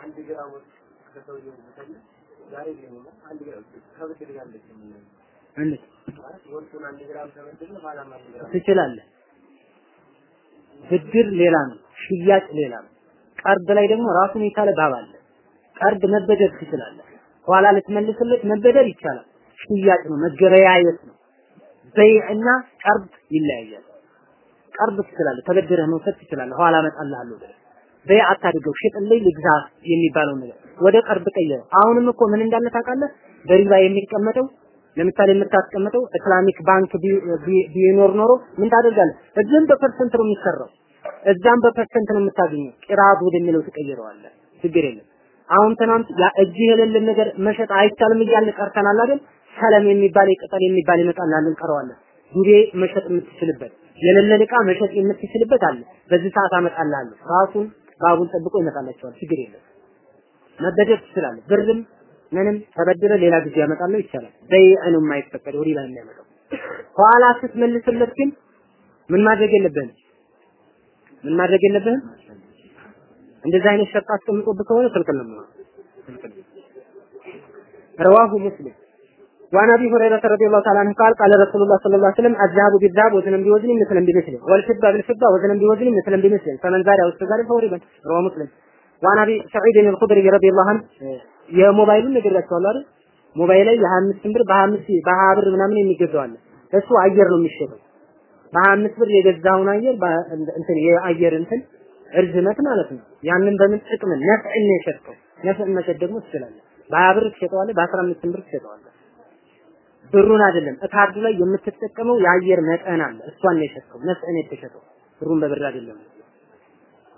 አንድ ግራም ወርቅ ከሰውየው ብፈልግ ዛሬ ቢሆን አንድ ግራም ከብድር ልክ እንዴት ወርቁን አንድ ግራም ተበድር ኋላም አንድ ግራም ትችላለህ። ብድር ሌላ ነው፣ ሽያጭ ሌላ ነው። ቀርድ ላይ ደግሞ ራሱን የቻለ ባብ አለ። ቀርድ መበደር ትችላለህ። ኋላ ልትመልስለት መበደር ይቻላል። ሽያጭ ነው፣ መገበያየት ነው። በይዕና ቀርድ ይለያያል። ቀርድ ትችላለህ፣ ተበድረህ መውሰድ ትችላለህ። ኋላ እመጣልሃለሁ ብለህ በይ አታድርገው፣ ሽጥልኝ ልግዛ የሚባለው ነገር ወደ ቀርድ ቀየረው። አሁንም እኮ ምን እንዳለ ታውቃለህ? በሪባ የሚቀመጠው ለምሳሌ የምታስቀምጠው Islamic bank ቢኖር ኖሮ ምን ታደርጋለህ? እዚህም በ percent ነው የሚሰራው፣ እዛም በ percent ነው የምታገኘው። ቂራዝ ወደሚለው ትቀይረዋለህ። ችግር የለም። አሁን ትናንት ያ እጅህ የሌለን ነገር መሸጥ አይቻልም እያልን ቀርተናል አይደል? ሰለም የሚባል የቅጠል የሚባል ይመጣልሃል፣ እንቀረዋለን። ዱቤ መሸጥ የምትችልበት የሌለን እቃ መሸጥ የምትችልበት አለ። በዚህ ሰዓት አመጣልሃለሁ። ራሱን ባቡን ጠብቆ ይመጣላቸዋል። ችግር የለም። መበደር ትችላለህ። ብርም ምንም ተበድረ ሌላ ጊዜ ያመጣለው ይቻላል። በይዕን የማይፈቀድ ወዲህ ላይ የሚያመጣው ኋላ ስትመልስለት ግን ምን ማድረግ የለብህም። ምን ማድረግ የለብህም። እንደዚህ አይነት ሸርጥ አስቀምጦብህ ከሆነ ክልክል ነው። ረዋሁ ሙስሊም وعن ابي هريره رضي الله تعالى عنه قال قال رسول الله صلى الله عليه وسلم الذهب بالذهب وزنا بوزن مثلا بمثله والفضه بالفضه وزنا بوزن مثلا بمثله فمن زاد او استزاد فهو ربا رواه مسلم وعن ابي سعيد الخدري رضي الله عنه የሞባይሉን ነግሬያቸዋለሁ አይደል? ሞባይል ላይ የ25 ብር በ25 በ20 ብር ምናምን የሚገዛው አለ። እሱ አየር ነው የሚሸጠው። በ25 ብር የገዛውን አየር እንትን የአየር እንትን እርዝመት ማለት ነው። ያንን በምን ጥቅም ነፍዕን ነው የሸጠው። ነፍዕን መሸጥ ደግሞ ትችላለህ። በ20 ብር ትሸጠዋለህ፣ በ15 ብር ትሸጠዋለህ። ብሩን አይደለም እካርዱ ላይ የምትጠቀመው የአየር መጠን አለ። እሷን ነው የሸጠው። ነፍዕን የተሸጠው ብሩን በብር አይደለም።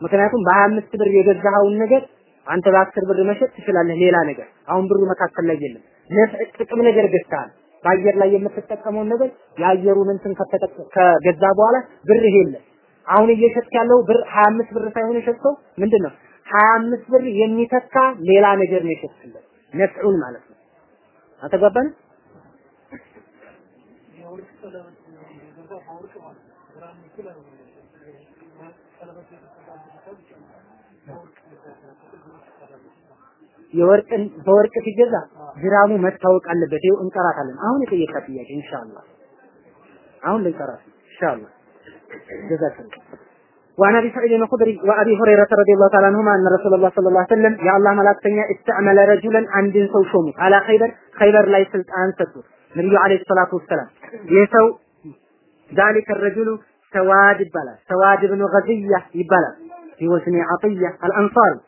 ምክንያቱም በ25 ብር የገዛኸውን ነገር አንተ በአስር ብር መሸጥ ትችላለህ። ሌላ ነገር አሁን ብሩ መካከል ላይ የለም። ነፍዕ ጥቅም ነገር ገዝተሃል። በአየር ላይ የምትጠቀመውን ነገር የአየሩን እንትን ከገዛ በኋላ ብር የለም። አሁን እየሸጥክ ያለው ብር 25 ብር ሳይሆን የሸጥከው ምንድን ነው? 25 ብር የሚተካ ሌላ ነገር ነው የሸጥክለት ነፍዑን ማለት ነው። አተገባን ወርቅ ቀለበት የገዛ ወርቅ ማለት ግራም ይችላል ቀለበት የወርቅን በወርቅ ሲገዛ ግራሙ መታወቅ አለበት። ይኸው እንቀራታለን። አሁን የጠየቃት ጥያቄ ኢንሻአላህ አሁን ልንቀራት ኢንሻአላህ ጀዛከላህ وعن ابي سعيد الخدري وابي هريره رضي الله تعالى عنهما ان رسول الله صلى الله عليه وسلم يا الله ملائكتنا استعمل رجلا عند سو شومي على خيبر خيبر ላይ ስልጣን ሰጡት ነብዩ አለይሂ ሰላቱ ወሰላም የሰው ذلك الرجل سواد ይባላል سواد بن غزية ይባላል في وزن عطية الانصاري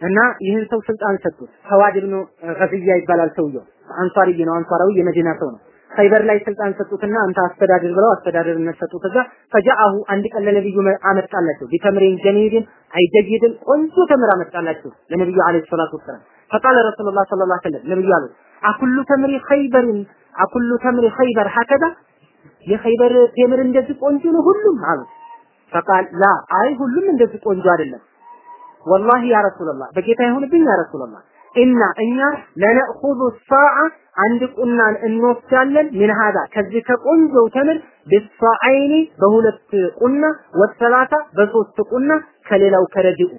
እና ይህን ሰው ስልጣን ሰጡት። ሰዋድ ብኑ ገዝያ ይባላል ሰውየው። አንሷሪይ ነው፣ አንሷራዊ የመዲና ሰው ነው። ኸይበር ላይ ስልጣን ሰጡትና አንተ አስተዳድር ብለው አስተዳደርነት ሰጡት። እዛ ፈጃአሁ አንድ ቀን ለነብዩ አመጣላቸው ቢተምሪን ጀኒድን አይጀይድን ቆንጆ ተምር አመጣላቸው ለነብዩ አለይሂ ሰላቱ ወሰላም። ፈቃለ ረሱሉላህ ሰለላሁ ዐለይሂ ወሰለም ነብዩ አሉ አኩሉ ተምሪ ኸይበርን አኩሉ ተምሪ ኸይበር ሀከዛ የኸይበር ቴምር እንደዚህ ቆንጆ ነው ሁሉም አሉ። ፈቃል ላ አይ ሁሉም እንደዚህ ቆንጆ አይደለም። ወላሂ ያ ረሱላህ በጌታ ይሁንብኝ ያ ረሱላህ እና እኛ ለነእኹዙ ሰዓ አንድ ቁናን እንወስዳለን። ምን ሀዳ ከዚህ ከቆንጆው ተምር ቢሰዓይኒ በሁለት ቁና ወሰላሳ በሶስት ቁና ከሌላው ከረዲኡ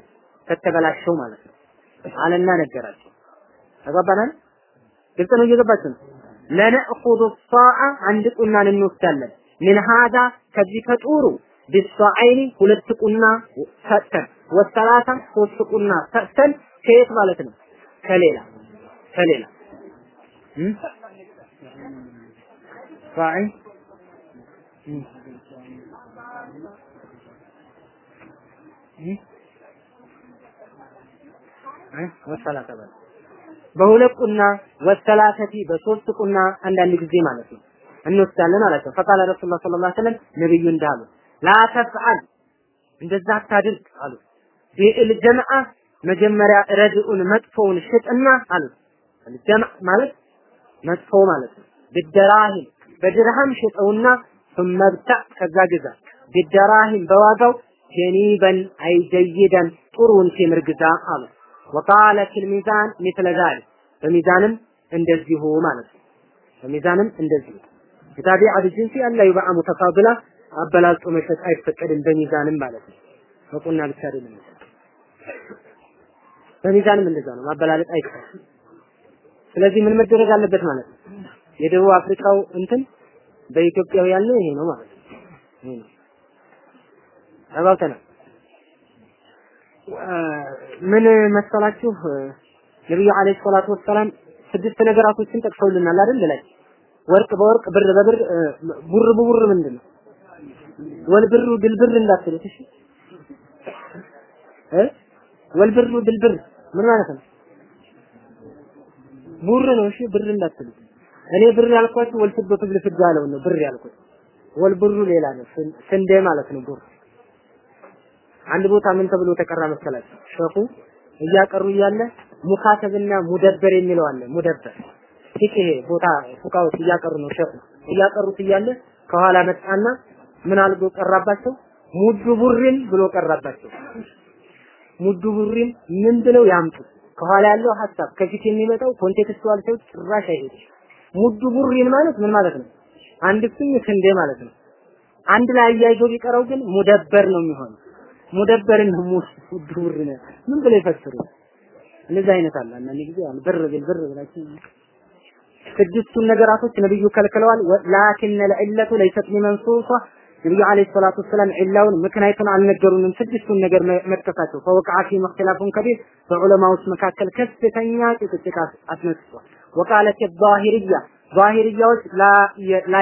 ከተበላሸው ማለት ነው አለና ነገራቸው። ተገባናል? ግልጽ ነው? እየገባችሁ ነው? ለነእኹዙ ሰዓ አንድ ቁናን እንወስዳለን። ምን ሀዳ ከዚህ ከጡሩ ቢሰዓይኒ ሁለት ቁና ሰጥተን ወሰላሳ ሶስት ቁና ሰጥተን ከየት ማለት ነው? ከሌላ ከሌላ። ፋዒ ወሰላሳ በል በሁለት ቁና ወሰላሰቲ በሶስት ቁና አንዳንድ ጊዜ ማለት ነው እንወስዳለን አላቸው። ፈቃለ ረሱላህ ሰለላሁ ዐለይሂ ወሰለም ነብዩ እንዳሉ ላ ተፍዓል እንደዛ አታድርግ አሉ። ቢል ጀምዓ መጀመሪያ ረድኡን መጥፎውን ሽጥና አሉ። ጀምዕ ማለት መጥፎ ማለት ነው። ብደራሂም በድርሃም ሽጠውና ثم ابتع ከዛ ግዛ ብደራሂም በዋጋው ጀኒበን አይ ጀይደን ጥሩን ቴምር ግዛ አሉ። ወቃለ ሚዛን ሚስለ ዛሊክ። በሚዛንም እንደዚሁ ማለት ነው። በሚዛንም እንደዚሁ። የታቢዓ ቢጅንሲ አላ ይበዓ ሙተፋድላ አበላልጦ መሸጥ አይፈቀድም በሚዛንም ማለት ነው። በቁና ብቻ አይደለም። በሚዛንም እንደዛ ነው። ማበላለጥ አይቻልም። ስለዚህ ምን መደረግ አለበት ማለት ነው? የደቡብ አፍሪካው እንትን በኢትዮጵያው ያለው ይሄ ነው ማለት ነው። ተባብተናል ምን መሰላችሁ? ነብዩ አለይሂ ሰላቱ ወሰላም ስድስት ነገራቶችን ጠቅሰውልናል አይደል? ላይ ወርቅ በወርቅ ብር በብር ቡር በቡር ምንድን ነው ወልብሩ ድልብር እንዳትሉት እሺ? እ ወልብሩ ድልብር ምን ማለት ነው? ቡር ነው እሺ? ብር እንዳትሉት። እኔ ብር ያልኳችሁ ወልፍበቱ ብልፍድ ያለው ነው ብር ያልኩት። ወልብሩ ሌላ ነው ስንዴ ማለት ነው ቡር አንድ ቦታ ምን ተብሎ ተቀራ መሰላችሁ ሸኹ እያቀሩ እያለ ሙካተብና ሙደበር የሚለው አለ። ሙደበር ይሄ ቦታ ፉቃዎች እያቀሩ ነው። ሸኹ እያቀሩት እያለ ከኋላ መጣና ምን አርጎ ቀራባቸው? مد بر ብሎ ቀራባቸው። مد بر ምን ብለው ያምጡ? ከኋላ ያለው ሐሳብ ከፊት የሚመጣው contextual ሰው ጭራሽ አይሄድ مد بر ማለት ምን ማለት ነው? አንድ እፍኝ ስንዴ ማለት ነው። አንድ ላይ አያይዞ ቢቀረው ግን ሙደበር ነው የሚሆነው ሙደበርን ነው ሙዱ ቡሪ ነው ምን ብለው ይፈስሩ እንደዚህ አይነት አለ አንዳንድ ጊዜ አሁን ብር ብል ብር ብላችሁ ስድስቱን ነገራቶች ነብዩ ከልክለዋል ላኪን ለዕለቱ ለይሰት ሊመንሱሳ ነብዩ አለይሂ ሰላቱ ወሰላም ዒላውን ምክንያቱን አልነገሩንም ስድስቱን ነገር መጥቀሳቸው ፈወቃ ፊ መክተላፉን ከቢር በዑለማዎች መካከል ከፍተኛ ጭቅጭቅ አስነስቷል ወቃለት ዛሂርያ ዛሂርያዎች لا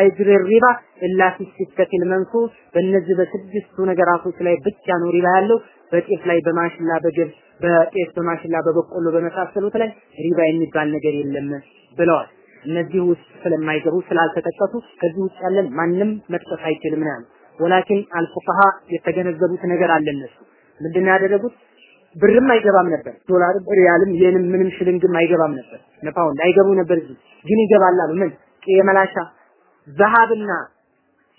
يجري الربا إلا في الستة المنصوص በእነዚህ በስድስቱ ነገራቶች ላይ ብቻ ነው ሪባ ያለው። በጤፍ ላይ በማሽላ በገብስ በጤፍ በማሽላ በበቆሎ በመሳሰሉት ላይ ሪባ የሚባል ነገር የለም ብለዋል። እነዚህ ውስጥ ስለማይገቡ ስላልተጠቀሱ ከዚህ ውጭ ያለን ማንም መጥቀስ አይችልም ነው ولكن الفقهاء የተገነዘቡት ነገር አለ እነሱ። ምንድነው ያደረጉት ብርም አይገባም ነበር። ዶላር ሪያልም የንም ምንም ሽልንግም አይገባም ነበር። እነ ፓውንድ አይገቡ ነበር እዚህ። ግን ይገባል አሉ። ምን? የመላሻ ዘሃብና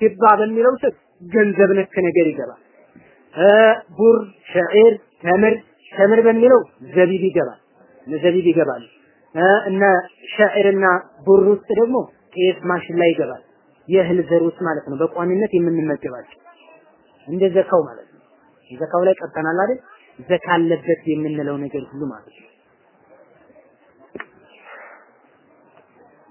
ፊዳ በሚለው ስር ገንዘብ ነክ ነገር ይገባል። ቡር ሸዒር ተምር ተምር በሚለው ዘቢብ ይገባል። ዘቢብ ይገባል። እነ ሸዕርና ቡር ውስጥ ደግሞ ጤፍ ማሽላ ይገባል። የእህል ዘሮች ማለት ነው። በቋሚነት የምንመገባቸው። እንደ ዘካው ማለት ነው። ዘካው ላይ ቀርተናል አይደል ዘካ አለበት የምንለው ነገር ሁሉ ማለት ነው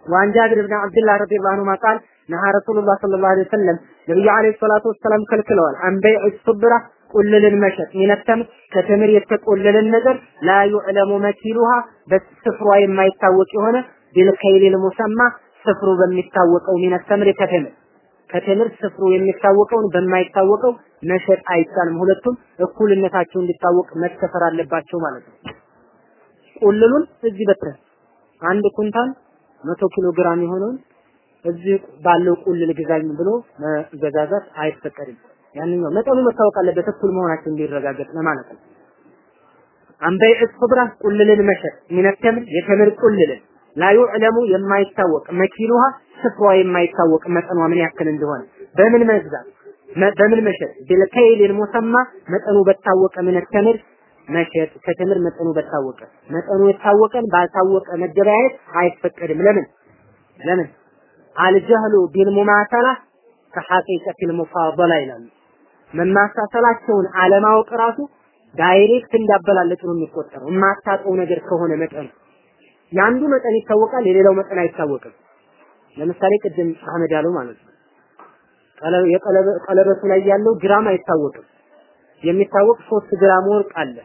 وعن جابر بن عبد الله رضي الله عنهما قال نهى رسول الله صلى الله عليه وسلم ነብዩ አለይሂ ሰላቱ ወሰላም ከልክለዋል አንበይ ሱብራ ቁልልን መሸጥ ሚነተምር ከተምር የተቆለለን ነገር ላ ዩዕለሙ መኪሉሃ በስፍሯ የማይታወቅ የሆነ ቢልከይሊል ሙሰማ ስፍሩ በሚታወቀው ሚነተምር ከተምር ከተምር ስፍሩ የሚታወቀውን በማይታወቀው መሸጥ አይቻልም። ሁለቱም እኩልነታቸው እንዲታወቅ መሰፈር አለባቸው ማለት ነው። ቁልሉን እዚህ በተ አንድ ኩንታል መቶ ኪሎ ግራም የሆነውን እዚህ ባለው ቁልል ግዛኝ ብሎ መገዛዛት አይፈቀድም። ያንኛው መጠኑ መታወቅ አለበት እኩል መሆናቸው እንዲረጋገጥ ለማለት ነው። አንበይ ቁልልን መሸጥ ሚነተምር የተምር ቁልልን ላ ዩዕለሙ የማይታወቅ መኪኑሃ ስፍሯ የማይታወቅ መጠኗ ምን ያክል እንደሆነ። በምን መግዛት? በምን መሸጥ? ቢልከይል ሙሰማ መጠኑ በታወቀ ሚነተምር መሸጥ። ከተምር መጠኑ በታወቀ። መጠኑ የታወቀን ባልታወቀ መገበያየት አይፈቀድም። ለምን? ለምን? አልጀህሉ ቢልሙማሰላ ከሐቂቀቲል ሙፋደላ ይላሉ። መማሳሰላቸውን አለማወቅ ራሱ ዳይሬክት እንዳበላለጡ ነው የሚቆጠረው። የማታውቀው ነገር ከሆነ መጠኑ የአንዱ መጠን ይታወቃል፣ የሌላው መጠን አይታወቅም። ለምሳሌ ቅድም አህመድ ያለው ማለት ነው። ቀለበቱ ላይ ያለው ግራም አይታወቅም። የሚታወቅ ሶስት ግራም ወርቅ አለ።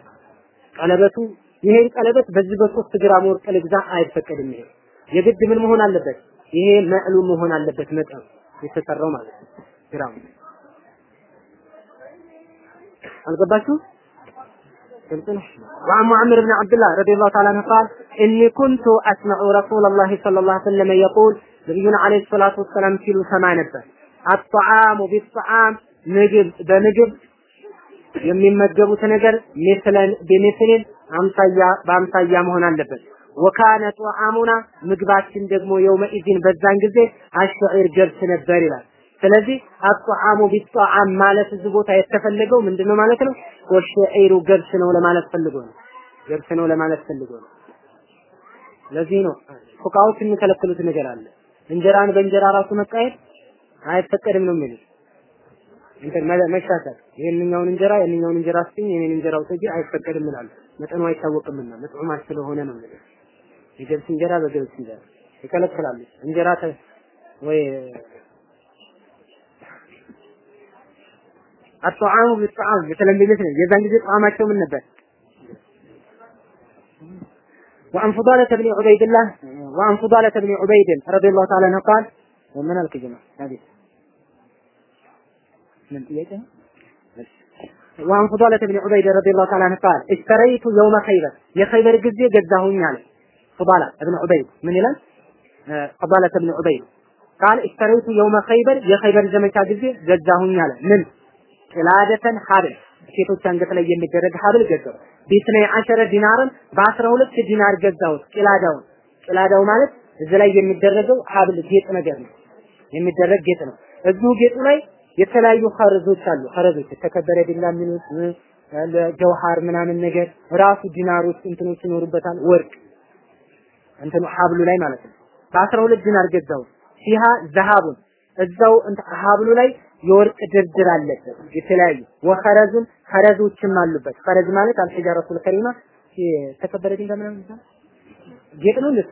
ቀለበቱ ይሄን ቀለበት በዚህ በሶስት ግራም ወርቅ ልግዛ አይፈቀድም። ይሄ የግድ ምን መሆን አለበት? ይሄ መዕሉም መሆን አለበት መጠኑ የተሰራው ማለት ነው ግራም አልገባችሁ ግልጽ ነው። ወአን ሙዕምር ብን ዓብድላህ ረዲየላሁ ተዓላ አንሁ ቃል እኒ ኩንቱ አስመዑ ረሱለላሂ ሰለላሁ ዐለይሂ ወሰለም የቁል ነቢዩን ዐለይሂ ሰላቱ ወሰላም ሲሉ ሰማ ነበር። አጠዓሙ ቢጠዓም ምግብ በምግብ የሚመገቡት ነገር ሚስለን ቢሚስልን አምሳያ በአምሳያ መሆን አለበት። ወካነ ጧዓሙና ምግባችን ደግሞ የውመኢዚን በዛን ጊዜ አሸዒር ገብስ ነበር ይላል። ስለዚህ አጧዓሙ ቢጧዓም ማለት እዚህ ቦታ የተፈለገው ምንድነው ማለት ነው? ወሽዒሩ ገብስ ነው ለማለት ፈልጎ ነው። ገብስ ነው ለማለት ፈልጎ ነው። ለዚህ ነው ፉቃዎች የሚከለክሉት ነገር አለ። እንጀራን በእንጀራ ራሱ መቃየር አይፈቀድም ነው የሚሉት። እንትን መሻሻል ይሄንኛውን እንጀራ ያንኛውን እንጀራ ስጥኝ የኔን እንጀራ ውሰጂ አይፈቀድም ይላሉ። መጠኑ አይታወቅምና መጥዑማት ስለሆነ ነው እንግዲህ የገብስ እንጀራ በገብስ እንጀራ ይከለክላሉ። እንጀራ ወይ አጣዓሙ ቢጣዓም የተለመደለት ነው። የዛን ጊዜ ጣዕማቸው ምን ነበር? وعن فضالة بن عبيد الله وعن فضالة بن عبيد رضي الله تعالى عنه قال ومن الكلمة هذه من بيته وعن فضالة بن عبيد رضي الله تعالى عنه قال اشتريت يوم خيبر يا خيبر جزية جزاهم يعني فضالة بن عبيد من إلى فضالة بن عبيد قال اشتريت يوم خيبر يا خيبر زمن كذي جزاهم يعني من ቅላደተን ሀብል ሴቶች አንገት ላይ የሚደረግ ሀብል ገዛሁ باثني عشر دينارا በአስራ ሁለት ዲናር ገዛሁት ቅላዳውን ቅላዳው ማለት እዚህ ላይ የሚደረገው ሀብል ጌጥ ነገር ነው። የሚደረግ ጌጥ ነው። እዚሁ ጌጡ ላይ የተለያዩ ኸረዞች አሉ። ኸረዞች የተከበረ ዲላ የሚሉት ጀውሃር ምናምን ነገር ራሱ ዲናሮች እንትኖች ይኖሩበታል። ወርቅ እንትኑ ሀብሉ ላይ ማለት ነው። በአስራ ሁለት ዲናር ገዛው فيها ذهب እዛው ሀብሉ ላይ የወርቅ ድርድር አለበት። የተለያዩ ወኸረዙን ኸረዞችም አሉበት። ኸረዝ ማለት አልሒጃረቱል ከሪማ የተከበረ ድንጋይ ምናምን ይባላል ጌጥ ነው እንደሱ?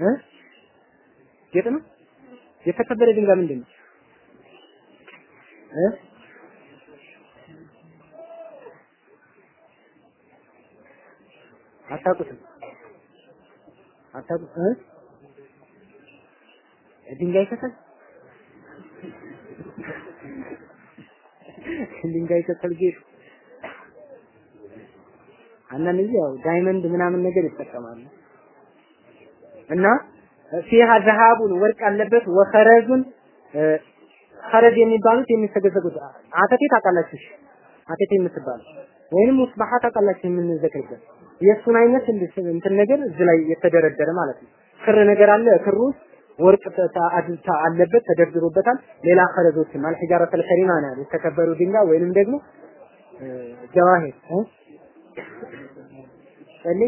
እ? ጌጥ ነው? የተከበረ ድንጋይ ምንድን ነው እ? አታውቁትም? አታውቁ እ? ድንጋይ ከሰል ድንጋይ ጌጥ አንዳንድ ጊዜ ያው diamond ምናምን ነገር ይጠቀማሉ። እና فيها ذهب ወርቅ አለበት وخرز ኸረዝ የሚባሉት የሚሰገሰጉት አተቴ ታውቃላችሁ? አተቴ የምትባለው ወይንም ሙስባሃ ታውቃላችሁ የምንዘክርበት? የእሱን አይነት እንትን ነገር እዚህ ላይ የተደረደረ ማለት ነው። ክር ነገር አለ ክሩ ውስጥ ወርቅ አለበት ተደርድሮበታል። ሌላ ኸረዞችም አልሒጃረት አልከሪማ ነው የተከበሩ ድንጋይ ወይንም ደግሞ ጀዋሂር። ጨሌ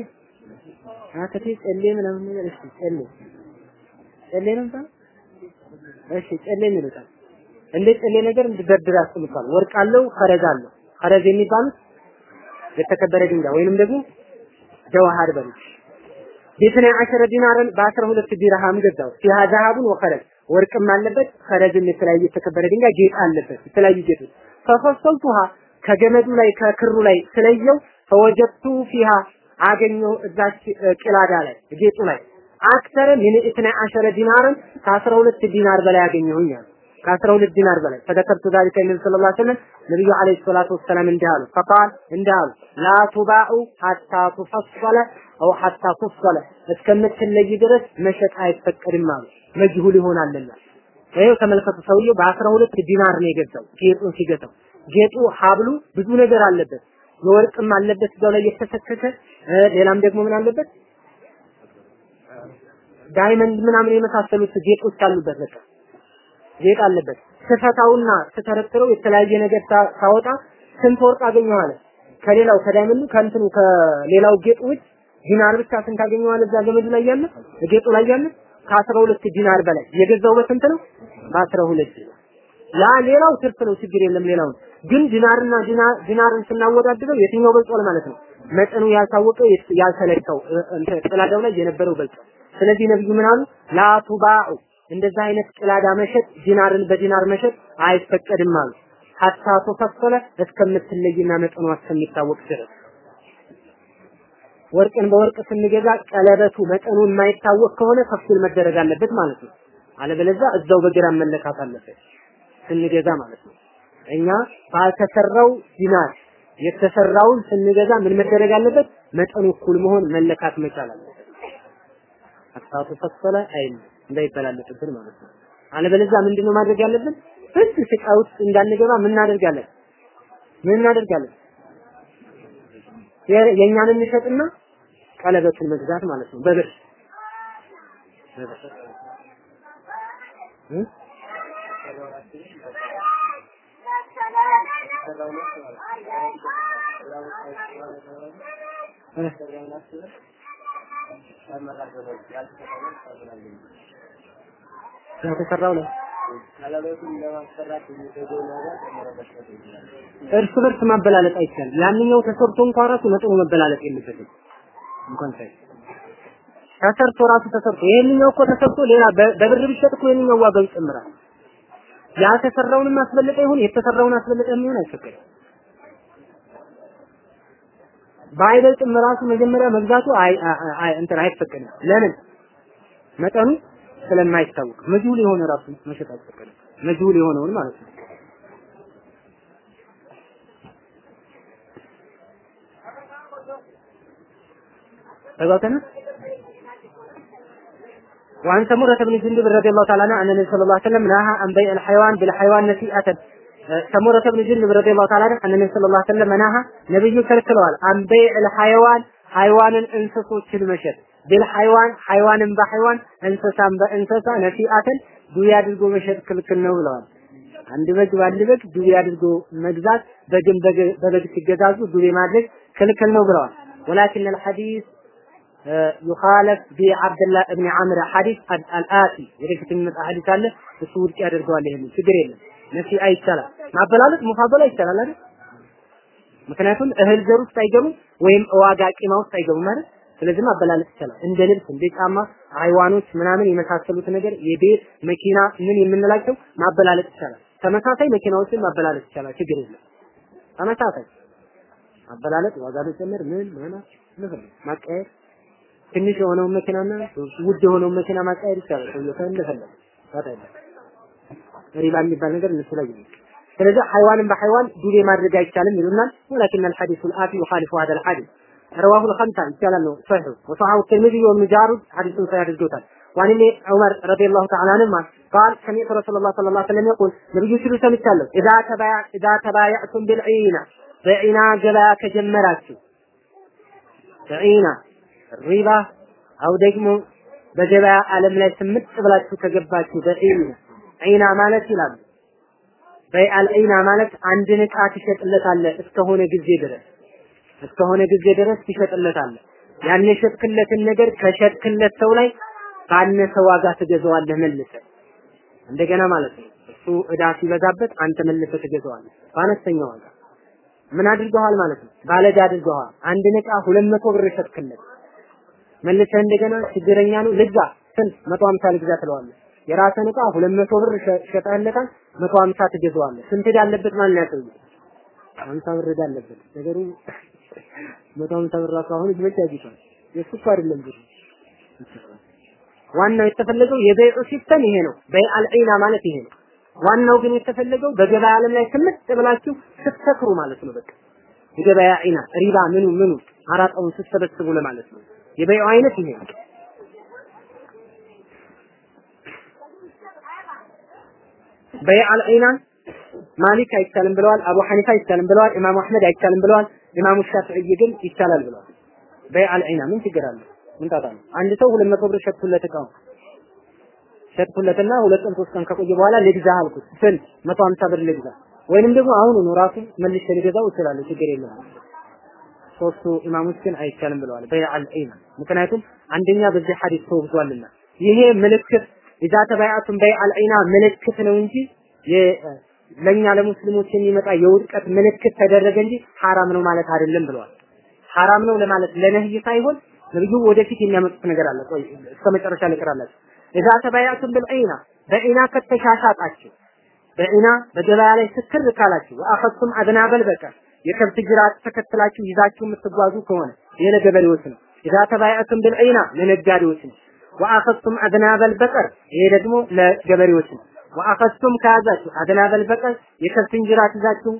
አተቴ ጨሌ ምናምን ነገር። እሺ ጨሌ ጨሌ ነው እሺ ጨሌ ይሉታል እንደ ጨሌ ነገር? እንድደርድር ያስቀምጣል ወርቅ አለው ኸረዝ አለው። ኸረዝ የሚባሉት የተከበረ ድንጋይ ወይንም ደግሞ ጀዋሃር በሉት باثني عشر دينارا በአስራ ሁለት ዲርሃም ገዛው። فيها ذهب وخرز ወርቅም አለበት ኸረዝም የተለያየ የተከበረ ድንጋይ ጌጥ አለበት። የተለያዩ ጌጦች። ففصلتها ከገመዱ ላይ ከክሩ ላይ ስለየው فوجدت فيها አገኘው እዛች ቅላዳ ላይ ጌጡ ላይ። أكثر من اثني عشر دينارا ከአስራ ሁለት ዲናር በላይ አገኘሁኝ አለ ከአስራ ሁለት ዲናር በላይ። ፈደከርቱ ዛሊከ ነቢ ስለ ላ ስለም ነቢዩ አለይሂ ሰላቱ ወሰላም እንዲህ አሉ። ፈቃል እንዲህ አሉ። ላ ቱባኡ ሐታ ቱፈሰለ አው ሐታ ቱፈለ እስከምትለይ ድረስ መሸጥ አይፈቀድም አሉ። መጅሁል ይሆናልና። ይኸው ተመልከቱ ሰውየው በአስራ ሁለት ዲናር ነው የገዛው ጌጡን ሲገዛው። ጌጡ ሀብሉ ብዙ ነገር አለበት። የወርቅም አለበት እዛው ላይ የተሰከከ ሌላም ደግሞ ምን አለበት? diamond ምናምን የመሳሰሉት ጌጦች አሉበት። በቃ ጌጥ አለበት። ስፈታውና ስተረጥረው የተለያየ ነገር ሳወጣ ስንት ወርቅ አገኘው አለ። ከሌላው ከ diamond ኡ ከእንትኑ ከሌላው ጌጥ ውጭ ዲናር ብቻ ስንት አገኘዋል? እዛ ገመዱ ላይ ያለ ጌጡ ላይ ያለ ከአስራ ሁለት ዲናር በላይ። የገዛው በስንት ነው? በአስራ ሁለት ያ ሌላው ትርፍ ነው ችግር የለም ሌላውን ግን ዲናርና ዲናርን ስናወዳድረው የትኛው በልጧል ማለት ነው? መጠኑ ያልታወቀ ያልተለካው ጥላዳው ላይ የነበረው በልጧል ስለዚህ ነብዩ ምን አሉ? ላ ቱባኡ እንደዛ አይነት ቅላዳ መሸጥ ዲናርን በዲናር መሸጥ አይፈቀድም አሉ። ሀታ ተፈሰለ እስከምትለይና መጠኗ እስከሚታወቅ ድረስ ወርቅን በወርቅ ስንገዛ ቀለበቱ መጠኑ የማይታወቅ ከሆነ ተፍሲል መደረግ አለበት ማለት ነው። አለበለዚያ እዛው በግራም መለካት አለበት። ስንገዛ ማለት ነው። እኛ ባልተሰራው ዲናር የተሰራውን ስንገዛ ምን መደረግ አለበት? መጠኑ እኩል መሆን መለካት መቻል አለበት። አጣቱ ፈሰለ አይል እንዳይበላለጥብን ማለት ነው። አለበለዚያ ምንድነው ማድረግ ያለብን? እዚህ ስቃ ውስጥ እንዳንገባ ምን እናደርጋለን? ምን እናደርጋለን? የእኛን እንሸጥና ቀለበቱን መግዛት ማለት ነው በብር ያልተሰራው ነው እርስ በርስ ማበላለጥ አይቻልም። ያንኛው ተሰርቶ እንኳን ራሱ መጠኑ መበላለጥ የለበትም። እንኳን ሳይ ተሰርቶ ራሱ ተሰርቶ ይሄንኛው እኮ ተሰርቶ ሌላ በብር ቢሸጥ እኮ ይሄንኛው ዋጋው ይጨምራል። ያልተሰራውንም አስበልጠ ይሁን የተሰራውን አስበልጠ የሚሆን አይፈቀድም። ባይበልጥም ራሱ መጀመሪያ መግዛቱ አይ እንትን አይፈቀድም። ለምን? መጠኑ ስለማይታወቅ መጅሁል የሆነ ራሱ መሸጥ አይፈቀድም። መጅሁል የሆነውን ማለት ነው። ተጓተነ وعن سمرة بن جندب رضي الله تعالى عنه أن النبي صلى الله عليه وسلم نهى عن بيع الحيوان بالحيوان نسيئة ሰሙረተ ብን ጅንብ ረዲየላሁ ተዓላ ዐን ነብዩ ሰለላሁ ዐለይሂ ወሰለም መናሃ ነብዩ ከልክለዋል አንበይ ለሐይዋን ሐይዋንን እንስሶችን መሸጥ ቢል ሐይዋን ሐይዋንን በሐይዋን እንስሳን በእንስሳ ነፊአትን ዱያ አድርጎ መሸጥ ክልክል ነው ብለዋል። አንድ በግ በአንድ በግ ዱቤ አድርጎ መግዛት በግን በበግ ሲገዛዙ ዱቤ ማድረግ ክልክል ነው ብለዋል። ወላኪን አልሐዲስ ዩኻለፍ ቢዐብድላህ እብን ዐምር ሐዲስ አልአቲ ወደፊት የሚመጣ ሐዲስ አለ እሱ ውድቅ ያደርገዋል። ይሄን ችግር የለም ነሲአ ይቻላል። ማበላለጥ ሙፋበላ ይቻላል አይደል? ምክንያቱም እህል ዘር ውስጥ አይገቡም ወይም ዋጋ ቂማ ውስጥ አይገቡም ማለት ስለዚህ ማበላለጥ ይቻላል። እንደ ልብስ፣ እንደ ጫማ፣ አይዋኖች ምናምን የመሳሰሉት ነገር የቤት መኪና ምን የምንላቸው ማበላለጥ ይቻላል። ተመሳሳይ መኪናዎችን ማበላለጥ ይቻላል። ችግር የለም። ተመሳሳይ ማበላለጥ ዋጋ መጨመር ምን ማለት ነው ማቀየር ትንሽ የሆነውን መኪናና ውድ የሆነውን መኪና ማቀየር ይቻላል። ሰውየው እንደፈለገ ታዲያ ሪባ የሚባል ነገር እነሱ ላይ የለም። ስለዚህ ሐይዋንን በሐይዋን ዱቤ ማድረግ አይቻልም ይሉናል። ወላኪን الحديث الآتي يخالف هذا الحديث رواه الخمسة ይቻላል ነው صحيح وصححه الترمذي وابن جارود حديث صحيح አድርገውታል وعن ابن عمر رضي الله تعالى عنهما قال سمعت رسول الله صلى الله عليه وسلم يقول ነብዩ ሲሉ ሰምቻለሁ إذا تبايع إذا تبايعتم بالعينة በዒና ገበያ ከጀመራችሁ በዒና ሪባ አው ደግሞ በገበያ ዓለም ላይ ስምጥ ብላችሁ ከገባችሁ በዒና ዒና ማለት ይላሉ በይአል ዒና ማለት አንድን ዕቃ ትሸጥለታለህ እስከሆነ ጊዜ ድረስ እስከሆነ ጊዜ ድረስ ትሸጥለታለህ። ያን የሸጥክለትን ነገር ከሸጥክለት ሰው ላይ ባነሰ ዋጋ ትገዛዋለህ መልሰህ እንደገና ማለት ነው። እሱ ዕዳ ሲበዛበት አንተ መልሰህ ትገዛዋለህ በአነስተኛ ዋጋ። ምን አድርገዋል ማለት ነው? ባለዕዳ አድርገዋል። አንድን ዕቃ ሁለት መቶ ብር ሸጥክለት መልሰህ እንደገና ችግረኛ ነው ልግዛ ስንት መቶ ሀምሳ ልግዛ ትለዋለህ። ዕቃ ሁለት መቶ ብር ሸ- ሸጠህለታል መቶ ሀምሳ ትገዛዋለህ። ስንት ዕዳ አለበት ማለት ነው? ያሰውዬ ሀምሳ ብር ዕዳ አለበት። ነገሩ መቶ ሀምሳ ብር ራሱ አሁን እጅ ያጅቷል። የሱ እኮ አይደለም ብሩ። ዋናው የተፈለገው የበይዑ system ይሄ ነው። بيع العينة ማለት ይሄ ነው። ዋናው ግን የተፈለገው በገበያ ዓለም ላይ ስምጥ ብላችሁ ስትሰክሩ ማለት ነው። በቃ የገበያ ዒና ሪባ ምኑ ምኑ አራጣውን ስትሰበስቡ ለማለት ነው። የበይዑ አይነት ይሄ ነው። በይአል ዒና ማሊክ አይቻልም ብለዋል። አቡ ሐኒፋ አይቻልም ብለዋል። ኢማሙ አህመድ አይቻልም ብለዋል። ኢማሙ ሻፊዒ ግን ይቻላል ብለዋል። በይአል ዒና ምን ችግር አለው? ምን ጣጣ ነው? አንድ ሰው ሁለት መቶ ብር ሸጥኩለት እቃው ሸጥኩለትና ሁለት ቀን ሶስት ቀን ከቆየ በኋላ ልግዛ አልኩት።? መቶ ሀምሳ ብር ልግዛ ወይንም ደግሞ አሁኑ ነው ራሱ መልሼ ልገዛው እችላለሁ፣ ችግር የለም። ሶስቱ ኢማሞች ግን አይቻልም ብለዋል። በይአል ዒና ምክንያቱም አንደኛ በዚህ ሐዲስ ተወግዟልና ይሄ ምልክት ኢዛ ተባያቱም በይአል ዒና ምልክት ነው እንጂ ለኛ ለሙስሊሞች የሚመጣ የውድቀት ምልክት ተደረገ እንጂ ሐራም ነው ማለት አይደለም ብለዋል። ሐራም ነው ለማለት ለነህይ ሳይሆን ነብዩ ወደፊት የሚያመጡት ነገር አለ። ቆይ እስከ መጨረሻ ልቅራላችሁ። ኢዛ ተባያቱም ብልዒና በዒና ከተሻሻጣችሁ በዒና በገበያ ላይ ስክር ካላችሁ ወአኸቱም አድናበል በቀር የከብት ጅራት ተከትላችሁ ይዛችሁ የምትጓዙ ከሆነ ይሄ ለገበሬዎች ነው። ኢዛ ተባያቱም ብልዒና ለነጋዴዎች ነው። ወአኸቱም አድናበል በቀር ይሄ ደግሞ ለገበሬዎች ነው። ወአኸቱም ከያዛችሁ አድናበል በቀር የከብትን ጅራት ይዛችሁ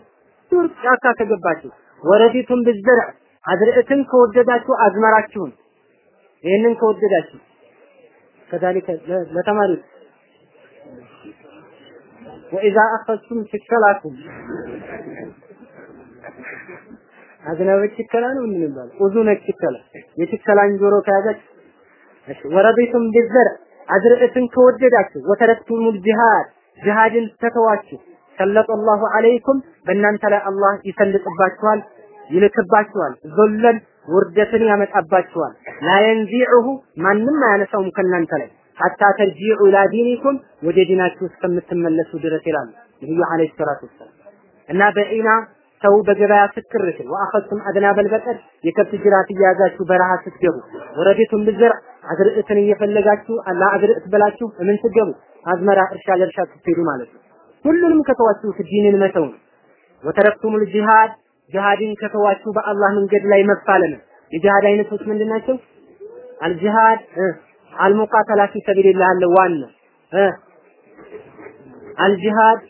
ዱር ጫካ ከገባችሁ ወረዲቱም ብዝርዕ አዝርዕትን ከወደዳችሁ አዝመራችሁን ይህንን ከወደዳችሁ ከዛሊከ ለተማሪዎች ወኢዛ አኸዝቱም ችከላኩም አዝናበች ችከላ ነው ምን ይባላል? ኡዙነ ችከላ። የችከላን ጆሮ ከያዛችሁ እሺ ወረዲቱም ቢዘርዕ አዝርዕትን ከወደዳችሁ ወተረክቱሙል ጂሃድ ጂሃድን ተተዋችሁ። ሰለጠ አላሁ ዐለይኩም በእናንተ ላይ አላህ ይሰልጥባችኋል ይልክባችኋል። ዙለን ውርደትን ያመጣባችኋል። ላ የንዚዑሁ ማንም አያነሳውም ከእናንተ ላይ። ሐታ ተርጂዑ ኢላ ዲኒኩም ወደ ዲናችሁ እስከምትመለሱ ድረስ ይላሉ ነብዩ አለይሂ ሰላቱ ወሰላም። እና በዒና ሰው በገበያ ስትክር ሲል ወአኸዝቱም አድናበል በቀር የከብት ጅራት እየያዛችሁ በረሃ ስትገቡ ወረዲቱም ብዘር አዝርዕትን እየፈለጋችሁ አላ አዝርዕት ብላችሁ ምን ስትገቡ አዝመራ እርሻ ለእርሻ ስትሄዱ ማለት ነው። ሁሉንም ከተዋችሁ ዲንን መተው ነው። وتركتم الجهاد ጂሃድን ከተዋችሁ በአላህ መንገድ ላይ መፋለም የጂሃድ አይነቶች ምንድን ናቸው? الجهاد المقاتلة في سبيل الله አለ ዋና الجهاد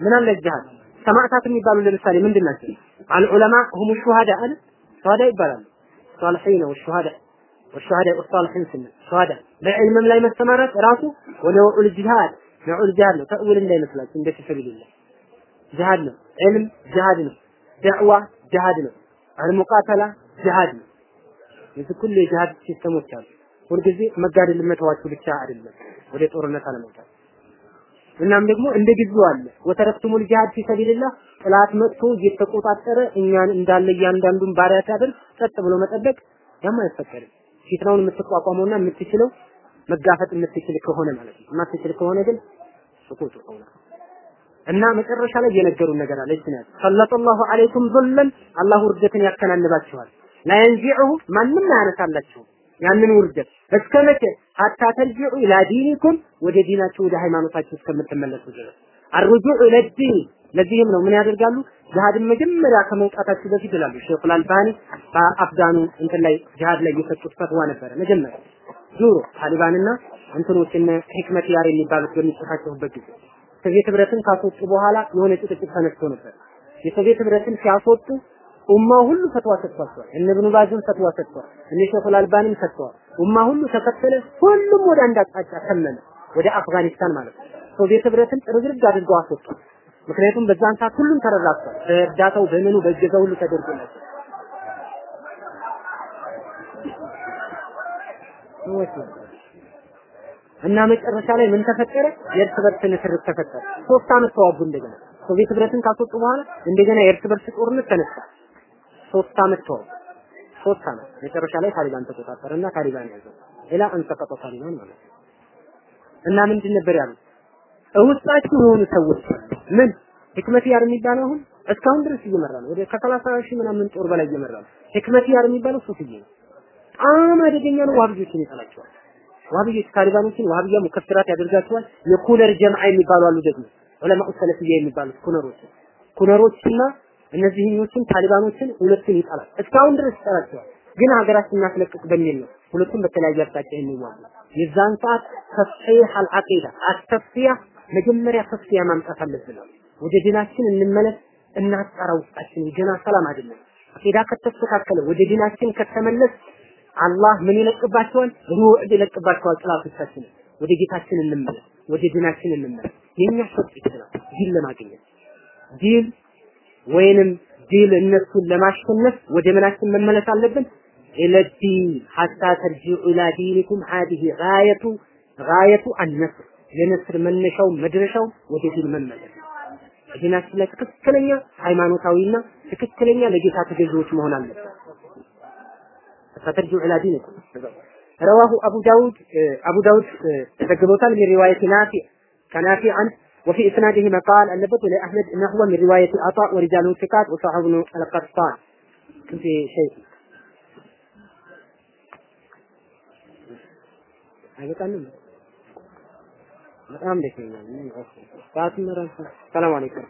ምን አለ ጂሃድ ሰማዕታት የሚባሉ ለምሳሌ ምንድን ናቸው? العلماء هم شهداء አለ ሹሃዳ ይባላሉ። صالحين وشهداء وشهداء وصالحين ስንል ሹሃዳ በዕልምም ላይ መሰማራት ራሱ ونوع الجهاد نوع الجهاد ነው። ተእዊል እንዳይመስላችሁ እንደ ሰቢልላህ ጂሃድ ነው። ዕልም ጂሃድ ነው። ደዕዋ ጂሃድ ነው። المقاتلة ጂሃድ ነው። የዚህ ሁሉ የጂሃድ system ኦች አሉ። ሁልጊዜ መጋደል መተዋችሁ ብቻ አይደለም ወደ ጦርነት አለመውጣት። እናም ደግሞ እንደ ጊዜው አለ وتركتم الجهاد في سبيل الله ጥላት መጥቶ እየተቆጣጠረ እኛን እንዳለ እያንዳንዱን ባሪያ ሲያደርግ ጸጥ ብሎ መጠበቅ ያም አይፈቀድም። ፊትናውን የምትቋቋመውና የምትችለው መጋፈጥ የምትችል ከሆነ ማለት ነው። የማትችል ከሆነ ግን ስኩቱ ሆነ እና መጨረሻ ላይ የነገሩን ነገር አለ። ነው ሰለላሁ ዐለይኩም ዙለን አላህ ውርደትን ያከናንባችኋል። ላየንዚዑሁ ማንም አያነሳላችሁም ያንን ውርደት እስከ መቼ? ሀታ ተርጂዑ ኢላ ዲኒኩም ወደ ዲናችሁ ወደ ሃይማኖታችሁ እስከምትመለሱ ድረስ። ارجعوا للدين ለዚህም ነው ምን ያደርጋሉ? ጂሃድን መጀመሪያ ከመውጣታችሁ በፊት ይላሉ ሼኹል አልባኒ በአፍጋኑ እንትን ላይ ጂሃድ ላይ የሰጡት ፈትዋ ነበረ መጀመሪያ። ዙሮ ታሊባንና እንትኖች እነ ህክመት ያር የሚባሉት በሚጽፋቸውበት ጊዜ ሶቪየት ህብረትን ካስወጡ በኋላ የሆነ ጭቅጭቅ ተነስቶ ነበር። የሶቪየት ህብረትን ሲያስወጡ ኡማው ሁሉ ፈትዋ ሰጥቷቸዋል። እነ ኢብኑ ባዝም ፈትዋ ሰጥቷል። እነ ሼኹል አልባኒም ሰጥተዋል። ኡማ ሁሉ ተከተለ። ሁሉም ወደ አንድ አቅጣጫ ተመነ፣ ወደ አፍጋኒስታን ማለት ነው። ሶቪየት ህብረትን ጥርግርግ አድርገው አስወጡ። ምክንያቱም በዛን ሰዓት ሁሉም ተረራሷል። በእርዳታው በምኑ በእገዛ ሁሉ ተደርጎላቸው እና መጨረሻ ላይ ምን ተፈጠረ? የእርስ በርስ ንትርክ ተፈጠረ። ሶስት አመት ተዋጉ እንደገና ሶቪየት ህብረትን ካስወጡ በኋላ እንደገና የእርስ በርስ ጦርነት ተነሳ። ሶስት አመት ተዋጉ። ሶስት አመት መጨረሻ ላይ ታሊባን ተቆጣጠረና ታሊባን ያዘው። ሌላ አንሰቀጠ ታሊባን ማለት እና ምንድን ነበር ያሉት? ውስጣችሁ የሆኑ ሰዎች ምን ህክመት ያር የሚባለው አሁን እስካሁን ድረስ እየመራ ነው። ወደ ከሰላሳ ሺህ ምናምን ጦር በላይ እየመራ ነው። ህክመት ያር የሚባለው ሱፍዬ ነው። በጣም አደገኛ ነው። ዋህብዮችን ይጠላቸዋል። ዋህብዮች ታሊባኖችን ዋህብያ ሙከፍራት ያደርጋቸዋል። የኩለር ጀምዓ የሚባሉ አሉ ደግሞ ዑለማኡ ሰለፊያ የሚባሉት ኩነሮች ኩነሮችና እነዚህኞችን ታሊባኖችን ሁለቱን ይጠላል። እስካሁን ድረስ ይጠላቸዋል። ግን ሀገራችን እናስለቅቅ በሚል ነው ሁለቱም በተለያየ አቅጣጫ የሚዋጉ። የዛን ሰዓት ተስሒህ አልዓቂዳ አተስፊያ መጀመሪያ ተስፊያ ማምጣት አለብን። ወደ ዲናችን እንመለስ፣ እናጣራ ውስጣችን ገና ሰላም አይደለም። አቂዳ ከተስተካከለ ወደ ዲናችን ከተመለስ አላህ ምን ይለቅባቸዋል? ሩዕድ ይለቅባቸዋል ጥላቶቻችን። ወደ ጌታችን እንመለስ፣ ወደ ዲናችን እንመለስ። የኛ ሸጥ ይችላል ዲል ለማግኘት ዲል ወይንም ዲል እነሱን ለማሸነፍ ወደ ምናችን መመለስ አለብን። ኢለዲን ሐታ ተርጂዑ ኢላ ዲኒኩም ሀዲሂ ጋየቱ ጋየቱ አነስር የነስር መነሻው መድረሻው ወደ ዲን መመለስ ዲናችን ላይ ትክክለኛ ሃይማኖታዊና ትክክለኛ ለጌታ ተገዢዎች መሆን አለበት። فترجع إلى دينكم رواه أبو داود أبو داود تذكروتال من رواية نافع كنافع عنه وفي إسنادهما قال النبت لأحمد أنه هو من رواية عطاء ورجال ثقات وصاحب بن القطان. في شيء. هذا كان السلام عليكم.